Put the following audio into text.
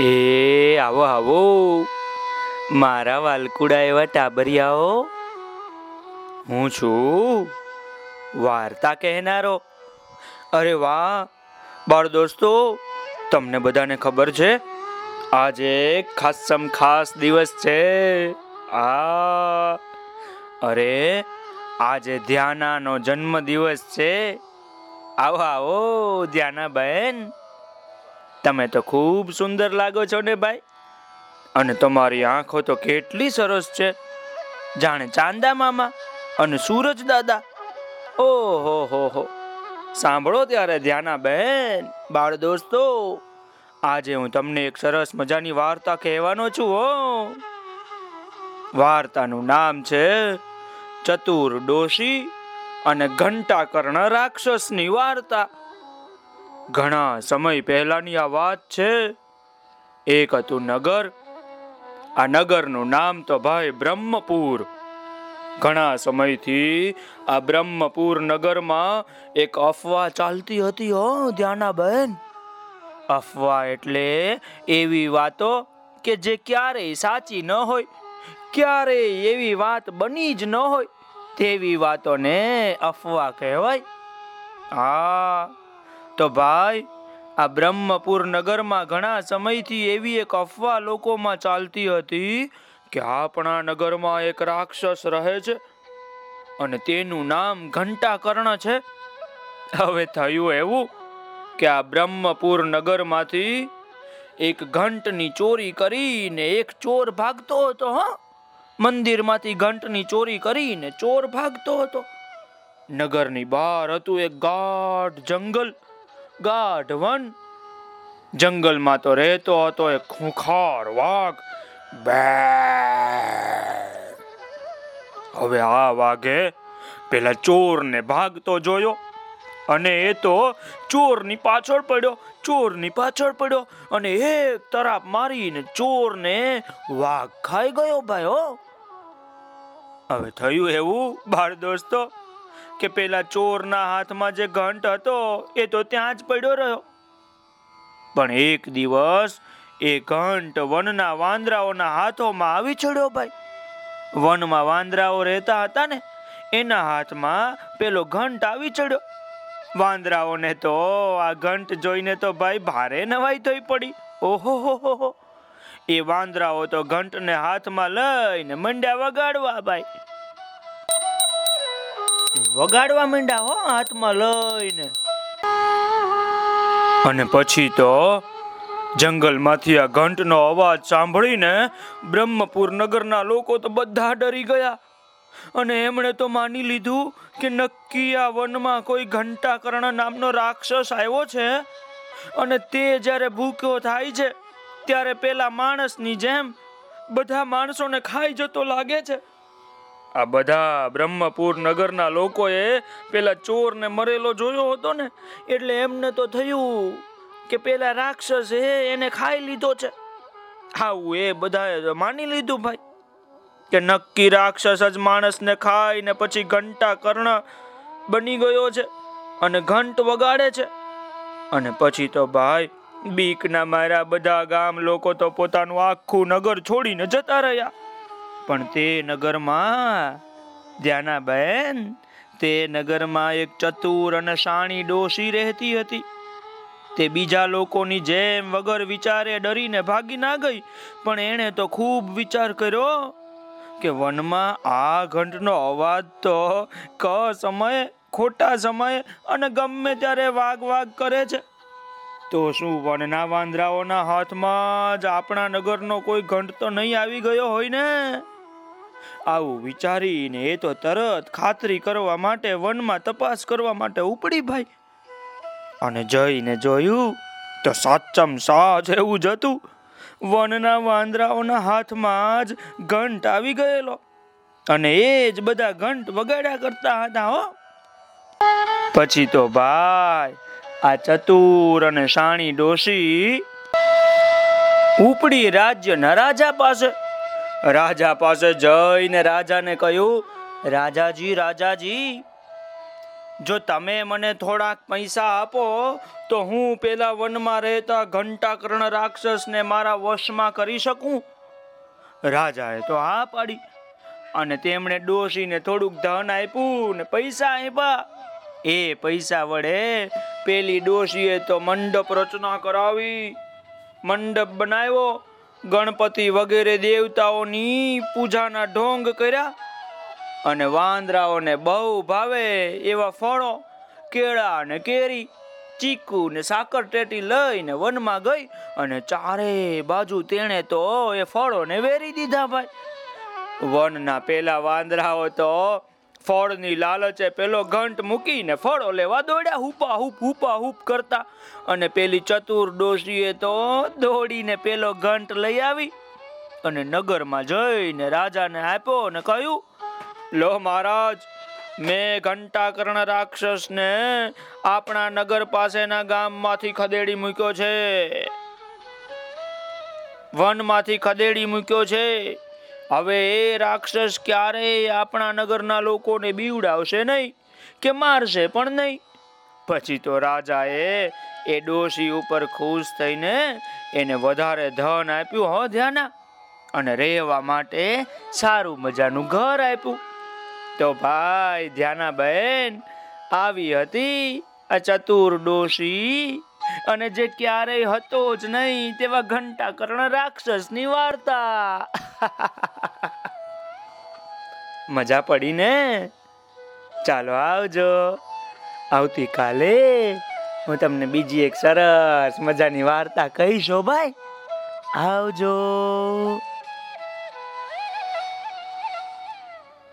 એ, આવો આવો. મારા વાલકુડા એવા ટાબરિયાઓ. હું છું. વાર્તા કહેનારો. અરે વાહ. બાળ દોસ્તો, તમને બધાને ખબર છે, આજે ખાસમ ખાસ દિવસ છે. આ, અરે, આજે ધ્યાનાનો જન્મ દિવસ છે. આવો આવો ધ્યાના બહેન તમે તો ખૂબ સુંદર લાગો છો ને ભાઈ? અને તમારી આંખો તો કેટલી સરસ છે. જાણે ચાંદા મામા અને સૂરજ દાદા. ઓહો, હો હો. સાંભળો ત્યારે ધ્યાના બહેન બાળ દોસ્તો. આજે હું તમને એક સરસ મજાની વાર્તા કહેવાનો છું, હો. વાર્તાનું નામ છે ચતુર ડોશી અને ઘંટાકર્ણ રાક્ષસની વાર્તા. ઘણા સમય પહેલાની આ વાત છે. એક હતું નગર, આ નગરનું નામ તો ભાઈ બ્રહ્મપુર. ઘણા સમયથી આ બ્રહ્મપુર નગરમાં એક અફવા ચાલતી હતી, હો, ધ્યાના બહેન અફવા એટલે એવી વાતો કે જે ક્યારેય સાચી ન હોય, ક્યારેય એવી વાત બની જ ન હોય. તેવી વાતોને અફવા કહેવાય. હા તો ભાઈ, આ બ્રહ્મપુર નગરમાં ઘણા સમયથી એવી એક અફવા લોકોમાં ચાલતી હતી કે આપણા નગરમાં એક રાક્ષસ રહે છે અને તેનું નામ ઘંટાકર્ણ છે. હવે થયું એવું કે આ બ્રહ્મપુર નગરમાંથી એક ઘંટની ચોરી કરીને એક ચોર ભાગતો હતો, હા? મંદિરમાંથી ઘંટની ચોરી કરીને ચોર ભાગતો હતો. નગરની બહાર હતું એક ગાઢ જંગલ. ગાઢ વન. જંગલમાં તો રહેતો હતો એક ખૂંખાર વાઘ. બે હવે આ વાઘે પેલા ચોરને ભાગતો જોયો અને એ તો ચોરની પાછળ પડ્યો, ચોરની પાછળ પડ્યો અને એક તરાપ મારીને ચોરને વાઘ ખાઈ ગયો ભાઈ હવે થયું એવું બાળ દોસ્તો. કે પેલા ચોરના હાથમાં જે ઘંટ હતો, એ તો ત્યાં જ પડ્યો રહ્યો. પણ એક દિવસ એ ઘંટ વનના વાંદરાઓના હાથોમાં આવી ચડ્યો ભાઈ. વનમાં વાંદરાઓ રહેતા હતા ને, એના હાથમાં પેલો ઘંટ આવી ચડ્યો. વાંદરાઓને તો આ ઘંટ જોઈને તો ભાઈ ભારે નવાઈ થઈ પડી. ઓહો, હો હો એ વાંદરાઓ તો ઘંટને હાથમાં લઈને મંડ્યા વગાડવા ભાઈ. વગાડવા માંડ્યા હો હાથમાં લઈને. અને પછી તો જંગલમાંથી આ ઘંટનો અવાજ સાંભળીને બ્રહ્મપુર નગરના લોકો તો બધા ડરી ગયા. અને એમણે તો માની લીધું કે નક્કી આ વનમાં કોઈ ઘંટાકર્ણ નામનો રાક્ષસ આવ્યો છે. અને તે જ્યારે ભૂખ્યો થાય છે, ત્યારે પેલા માણસની જેમ બધા માણસોને ખાઈ જતો લાગે છે. આ બધા બ્રહ્મપુર નગરના લોકોએ પેલા ચોરને મરેલો જોયો હતો ને? એટલે એમને તો થયું કે પેલા રાક્ષસ હે, એને ખાઈ લીધો છે. આવું એ બધાએ માની લીધું ભાઈ. કે નક્કી રાક્ષસ જ માણસને ખાઈને પછી ઘંટા કર્ણ બની ગયો છે અને ઘંટ વગાડે છે. અને પછી તો ભાઈ, બીકના મારા બધા ગામ લોકો તો પોતાનું આખું નગર છોડીને જતા રહ્યા. પણ તે નગરમાં ધ્યાના બેન તે નગરમાં એક ચતુર અને શાણી ડોશી રહેતી હતી. તે બીજા લોકોની જેમ વગર વિચારે ડરીને ભાગી ના ગઈ, પણ એણે તો ખૂબ વિચાર કર્યો કે વનમાં આ ઘંટનો અવાજ તો ક સમયે, ખોટા સમયે અને ગમે ત્યારે વાગ વાગ કરે છે. તો શું વનના વાંદરાઓના હાથમાં જ આપણા નગરનો કોઈ ઘંટ તો નહીં આવી ગયો હોય ને? આવું વિચારીને એ તો તરત ખાતરી કરવા માટે વનમાં તપાસ કરવા માટે ઉપડી ભાઈ. અને જઈને જોયું તો સાચમ સાચ એવું જ હતું. વનના વાંદરાઓના હાથમાં જ ઘંટ આવી ગયેલો. અને એ જ બધા ઘંટ વગાડ્યા કરતા હતા હો. પછી તો ભાઈ, આ ચતુર અને શાણી ડોશી ઉપડી રાજ્યના રાજા પાસે રાજા પાસે જઈને રાજાને કહ્યું, રાજાજી રાજાજી, જો તમે મને થોડાક પૈસા આપો, તો હું પેલા વનમાં રહેતા ઘંટાકર્ણ રાક્ષસને મારા વશમાં કરી શકું? રાજાએ તો હા પાડી અને તેમણે ડોશીને થોડુંક ધન આપ્યું ને પૈસા આપ્યા. એ પૈસા વડે પેલી ડોશીએ તો મંડપ રચના કરાવી, મંડપ બનાવ્યો ગણપતિ વગેરે દેવતાઓની પૂજાના ઢોંગ કર્યા અને વાંદરાઓને બહુ ભાવે એવા ફળો, કેળા અને કેરી, ચીકુ ને સાકર ટેટી લઈને વનમાં ગઈ અને ચારે બાજુ તેણે તો એ ફળોને વેરી દીધા ભાઈ. વનના પેલા વાંદરાઓ તો ફળની લાલચે પેલો ઘંટ મૂકીને ફળો લેવા દોડ્યા, હુપા હુપ હુપા હુપ કરતા. અને પેલી ચતુર ડોશીએ તો દોડીને પેલો ઘંટ લઈ આવી અને નગરમાં જઈને રાજાને આપ્યો અને કહ્યું, લો મહારાજ, મેં ઘંટાકર્ણ રાક્ષસને આપણા નગર પાસેના ગામમાંથી ખદેડી મૂક્યો છે. વનમાંથી ખદેડી મૂક્યો છે. હવે એ રાક્ષસ ક્યારેય આપણા નગરના લોકોને બીવડાવશે નહીં કે મારશે પણ નહીં. પછી તો રાજાએ એ ડોશી ઉપર ખુશ થઈને એને વધારે ધન આપ્યું, હો ધ્યાના, અને રહેવા માટે સારું મજાનું ઘર આપ્યું. તો ભાઈ ધ્યાના બહેન આવી હતી આ ચતુર ડોશી અને જે ક્યારેય હતો જ નહીં, તેવા ઘંટા કરણ રાક્ષસની વાર્તા. મજા પડી ને? ચાલો આવજો. આવતીકાલે હું તમને બીજી એક સરસ મજાની વાર્તા કહીશો ભાઈ. આવજો.